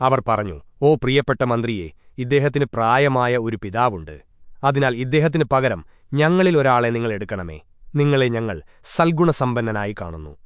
അവർ പറഞ്ഞു ഓ പ്രിയപ്പെട്ട മന്ത്രിയെ ഇദ്ദേഹത്തിന് പ്രായമായ ഒരു പിതാവുണ്ട്. അതിനാൽ ഇദ്ദേഹത്തിന് പകരം ഞങ്ങളിൽ ഒരാളെ നിങ്ങൾ എടുക്കണമേ. നിങ്ങളെ ഞങ്ങൾ സൽഗുണസമ്പന്നനായി കാണുന്നു.